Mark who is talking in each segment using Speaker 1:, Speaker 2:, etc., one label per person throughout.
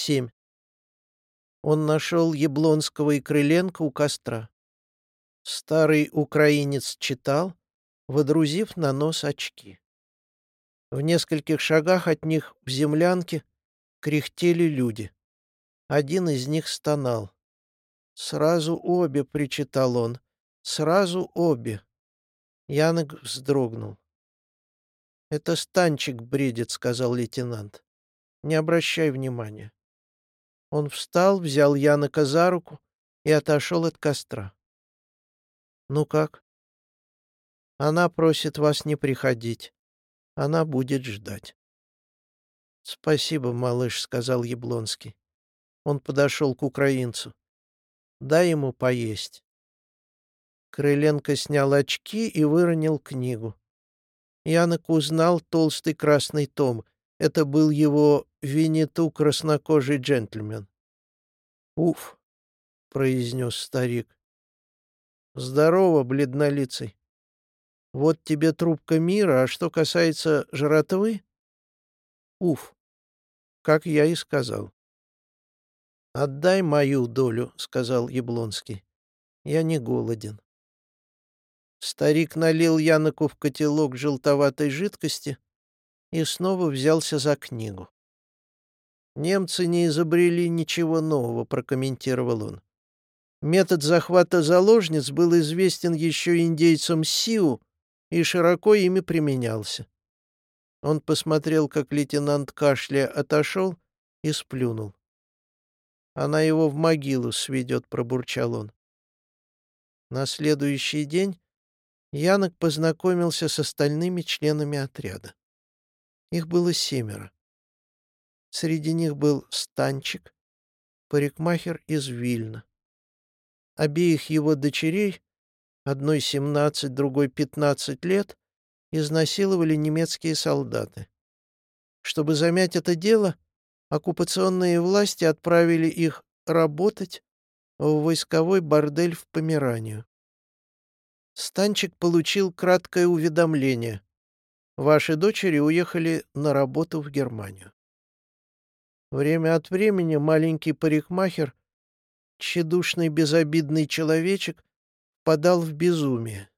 Speaker 1: 7. Он нашел Яблонского и Крыленко у костра. Старый украинец читал, водрузив на нос очки. В нескольких шагах от них в землянке кряхтели люди. Один из них стонал. «Сразу обе!» — причитал он. «Сразу обе!» Янок вздрогнул. «Это Станчик бредит», — сказал лейтенант. «Не обращай внимания». Он встал, взял Янока за руку и отошел от костра. «Ну как?» «Она просит вас не приходить. Она будет ждать». «Спасибо, малыш», — сказал Яблонский. Он подошел к украинцу. «Дай ему поесть». Крыленко снял очки и выронил книгу. Янок узнал толстый красный том. Это был его Винниту краснокожий джентльмен. «Уф», — произнес старик. «Здорово, бледнолицый. Вот тебе трубка мира, а что касается жратвы...» «Уф», как я и сказал. «Отдай мою долю», — сказал Яблонский. «Я не голоден». Старик налил Яноку в котелок желтоватой жидкости и снова взялся за книгу. «Немцы не изобрели ничего нового», — прокомментировал он. Метод захвата заложниц был известен еще индейцам Сиу и широко ими применялся. Он посмотрел, как лейтенант кашля отошел и сплюнул. «Она его в могилу сведет», — пробурчал он. На следующий день Янок познакомился с остальными членами отряда. Их было семеро. Среди них был Станчик, парикмахер из Вильна. Обеих его дочерей, одной семнадцать, другой пятнадцать лет, изнасиловали немецкие солдаты. Чтобы замять это дело, оккупационные власти отправили их работать в войсковой бордель в Померанию. Станчик получил краткое уведомление. Ваши дочери уехали на работу в Германию. Время от времени маленький парикмахер, тщедушный безобидный человечек, впадал в безумие.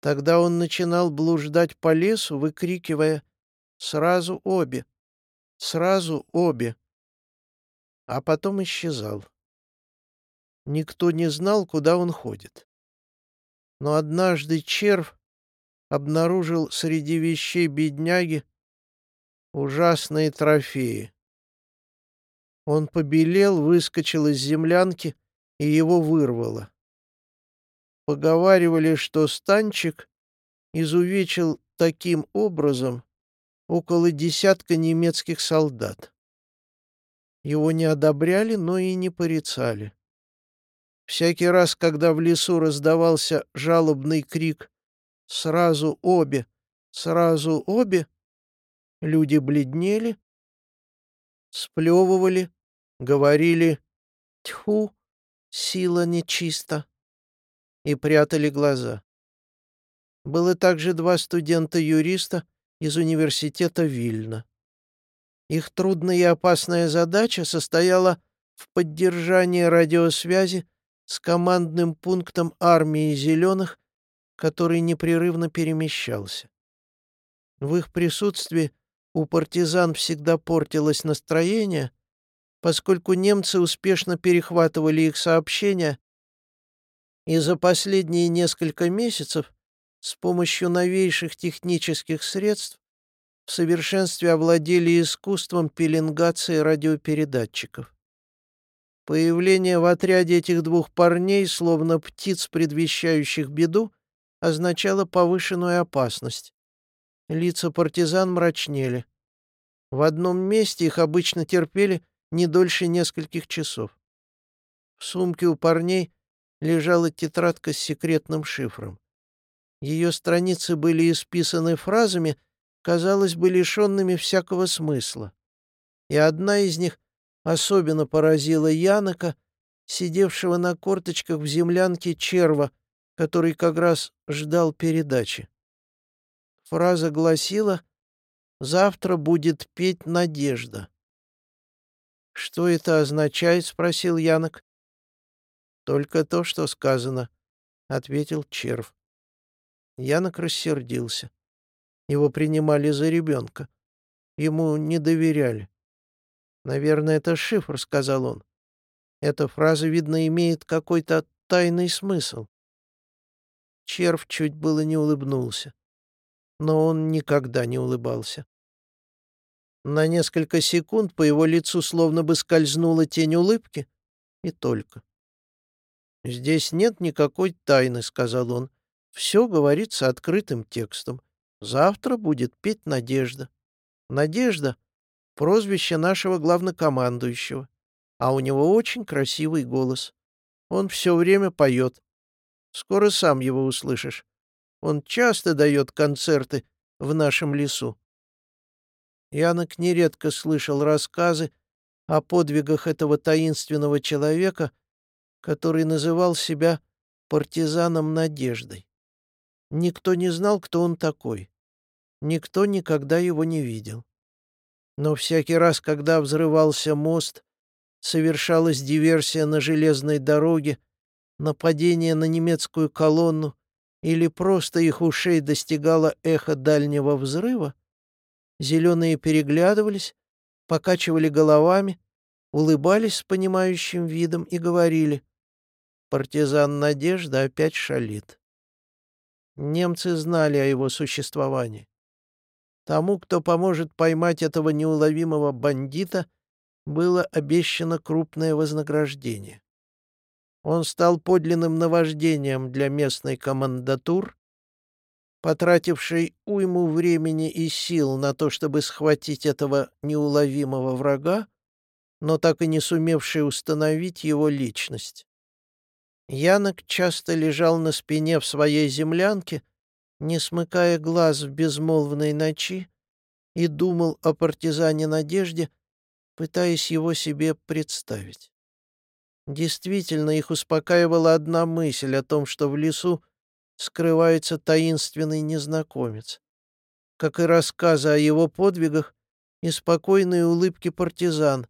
Speaker 1: Тогда он начинал блуждать по лесу, выкрикивая «Сразу обе! Сразу обе!» А потом исчезал. Никто не знал, куда он ходит. Но однажды червь обнаружил среди вещей бедняги ужасные трофеи. Он побелел, выскочил из землянки и его вырвало. Поговаривали, что станчик изувечил таким образом около десятка немецких солдат. Его не одобряли, но и не порицали. Всякий раз, когда в лесу раздавался жалобный крик «Сразу обе! Сразу обе!», люди бледнели, сплевывали, говорили «Тьфу, сила нечиста!» и прятали глаза. Было также два студента-юриста из университета Вильна. Их трудная и опасная задача состояла в поддержании радиосвязи с командным пунктом армии «Зеленых», который непрерывно перемещался. В их присутствии у партизан всегда портилось настроение, поскольку немцы успешно перехватывали их сообщения и за последние несколько месяцев с помощью новейших технических средств в совершенстве овладели искусством пеленгации радиопередатчиков. Появление в отряде этих двух парней, словно птиц, предвещающих беду, означало повышенную опасность. Лица партизан мрачнели. В одном месте их обычно терпели не дольше нескольких часов. В сумке у парней лежала тетрадка с секретным шифром. Ее страницы были исписаны фразами, казалось бы, лишенными всякого смысла. И одна из них особенно поразила Янока, сидевшего на корточках в землянке черва, который как раз ждал передачи. Фраза гласила «Завтра будет петь надежда». «Что это означает?» — спросил Янок. «Только то, что сказано», — ответил червь. Янок рассердился. Его принимали за ребенка. Ему не доверяли. «Наверное, это шифр», — сказал он. «Эта фраза, видно, имеет какой-то тайный смысл». Червь чуть было не улыбнулся. Но он никогда не улыбался. На несколько секунд по его лицу словно бы скользнула тень улыбки, и только. «Здесь нет никакой тайны», — сказал он. «Все говорится открытым текстом. Завтра будет петь Надежда. Надежда — прозвище нашего главнокомандующего, а у него очень красивый голос. Он все время поет. Скоро сам его услышишь. Он часто дает концерты в нашем лесу. Янок нередко слышал рассказы о подвигах этого таинственного человека, который называл себя партизаном Надеждой. Никто не знал, кто он такой. Никто никогда его не видел. Но всякий раз, когда взрывался мост, совершалась диверсия на железной дороге, нападение на немецкую колонну или просто их ушей достигало эхо дальнего взрыва, Зеленые переглядывались, покачивали головами, улыбались с понимающим видом и говорили «Партизан Надежда опять шалит». Немцы знали о его существовании. Тому, кто поможет поймать этого неуловимого бандита, было обещано крупное вознаграждение. Он стал подлинным наваждением для местной командатур потративший уйму времени и сил на то, чтобы схватить этого неуловимого врага, но так и не сумевший установить его личность. Янок часто лежал на спине в своей землянке, не смыкая глаз в безмолвной ночи, и думал о партизане Надежде, пытаясь его себе представить. Действительно, их успокаивала одна мысль о том, что в лесу скрывается таинственный незнакомец. Как и рассказы о его подвигах и спокойные улыбки партизан,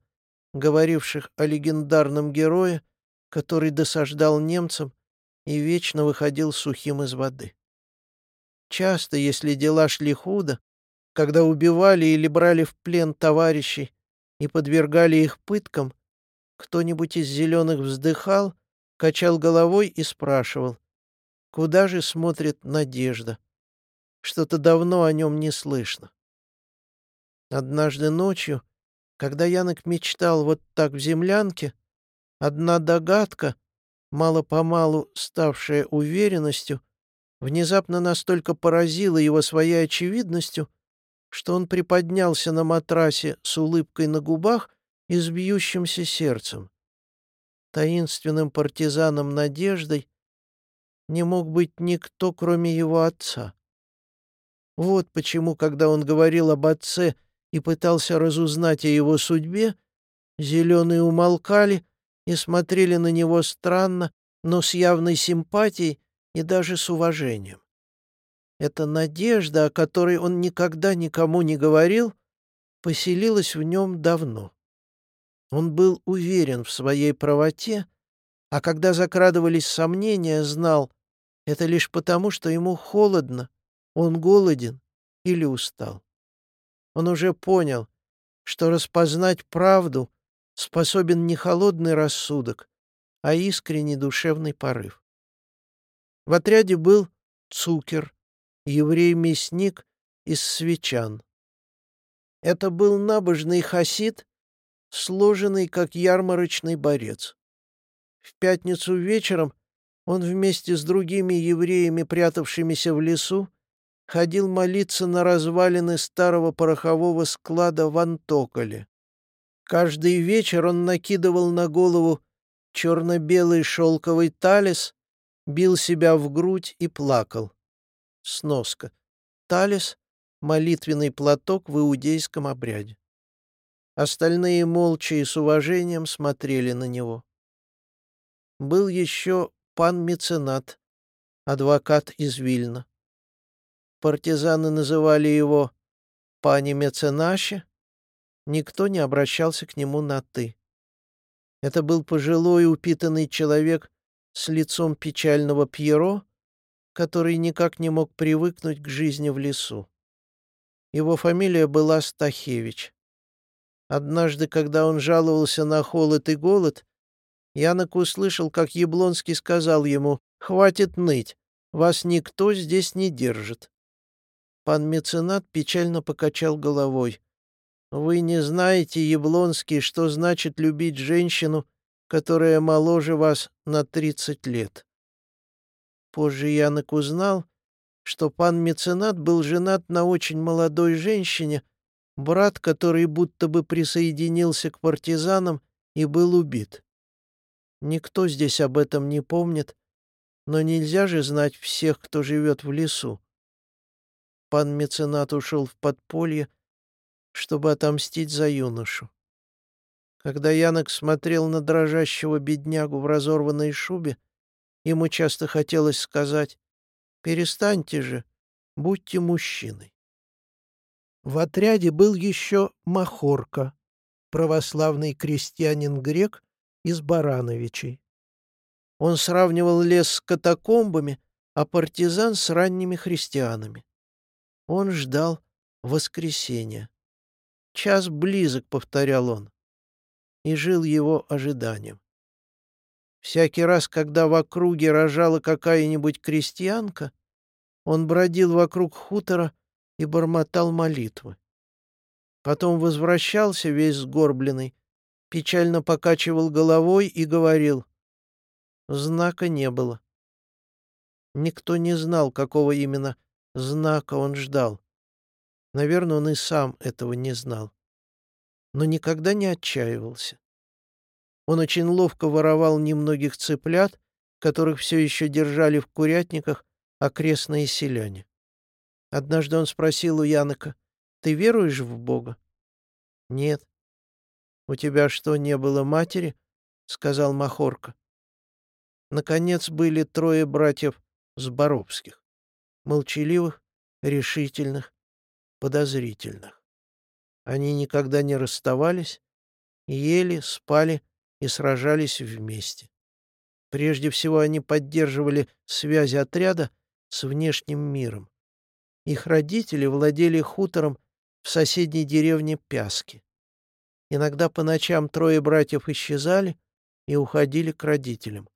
Speaker 1: говоривших о легендарном герое, который досаждал немцам и вечно выходил сухим из воды. Часто, если дела шли худо, когда убивали или брали в плен товарищей и подвергали их пыткам, кто-нибудь из зеленых вздыхал, качал головой и спрашивал, Куда же смотрит Надежда? Что-то давно о нем не слышно. Однажды ночью, когда Янок мечтал вот так в землянке, одна догадка, мало-помалу ставшая уверенностью, внезапно настолько поразила его своей очевидностью, что он приподнялся на матрасе с улыбкой на губах и с бьющимся сердцем. Таинственным партизаном Надеждой не мог быть никто, кроме его отца. Вот почему, когда он говорил об отце и пытался разузнать о его судьбе, зеленые умолкали и смотрели на него странно, но с явной симпатией и даже с уважением. Эта надежда, о которой он никогда никому не говорил, поселилась в нем давно. Он был уверен в своей правоте, а когда закрадывались сомнения, знал, это лишь потому, что ему холодно, он голоден или устал. Он уже понял, что распознать правду способен не холодный рассудок, а искренний душевный порыв. В отряде был Цукер, еврей-мясник из Свечан. Это был набожный хасид, сложенный как ярмарочный борец. В пятницу вечером он вместе с другими евреями, прятавшимися в лесу, ходил молиться на развалины старого порохового склада в Антоколе. Каждый вечер он накидывал на голову черно-белый шелковый талис, бил себя в грудь и плакал. Сноска. Талис — молитвенный платок в иудейском обряде. Остальные молча и с уважением смотрели на него. Был еще пан-меценат, адвокат из Вильна. Партизаны называли его пани-меценаше, никто не обращался к нему на «ты». Это был пожилой упитанный человек с лицом печального Пьеро, который никак не мог привыкнуть к жизни в лесу. Его фамилия была Стахевич. Однажды, когда он жаловался на холод и голод, Янок услышал, как Яблонский сказал ему «Хватит ныть, вас никто здесь не держит». Пан меценат печально покачал головой. «Вы не знаете, Яблонский, что значит любить женщину, которая моложе вас на тридцать лет». Позже Янок узнал, что пан меценат был женат на очень молодой женщине, брат который будто бы присоединился к партизанам и был убит. Никто здесь об этом не помнит, но нельзя же знать всех, кто живет в лесу. Пан меценат ушел в подполье, чтобы отомстить за юношу. Когда Янок смотрел на дрожащего беднягу в разорванной шубе, ему часто хотелось сказать «Перестаньте же, будьте мужчиной». В отряде был еще Махорка, православный крестьянин-грек из Барановичей. Он сравнивал лес с катакомбами, а партизан с ранними христианами. Он ждал воскресения. «Час близок», — повторял он, и жил его ожиданием. Всякий раз, когда в округе рожала какая-нибудь крестьянка, он бродил вокруг хутора и бормотал молитвы. Потом возвращался весь сгорбленный, печально покачивал головой и говорил. Знака не было. Никто не знал, какого именно знака он ждал. Наверное, он и сам этого не знал. Но никогда не отчаивался. Он очень ловко воровал немногих цыплят, которых все еще держали в курятниках окрестные селяне. Однажды он спросил у Янока, «Ты веруешь в Бога?» «Нет». «У тебя что, не было матери?» — сказал Махорка. Наконец были трое братьев Зборовских, молчаливых, решительных, подозрительных. Они никогда не расставались, ели, спали и сражались вместе. Прежде всего они поддерживали связи отряда с внешним миром. Их родители владели хутором в соседней деревне Пяски. Иногда по ночам трое братьев исчезали и уходили к родителям,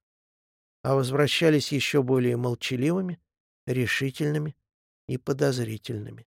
Speaker 1: а возвращались еще более молчаливыми, решительными и подозрительными.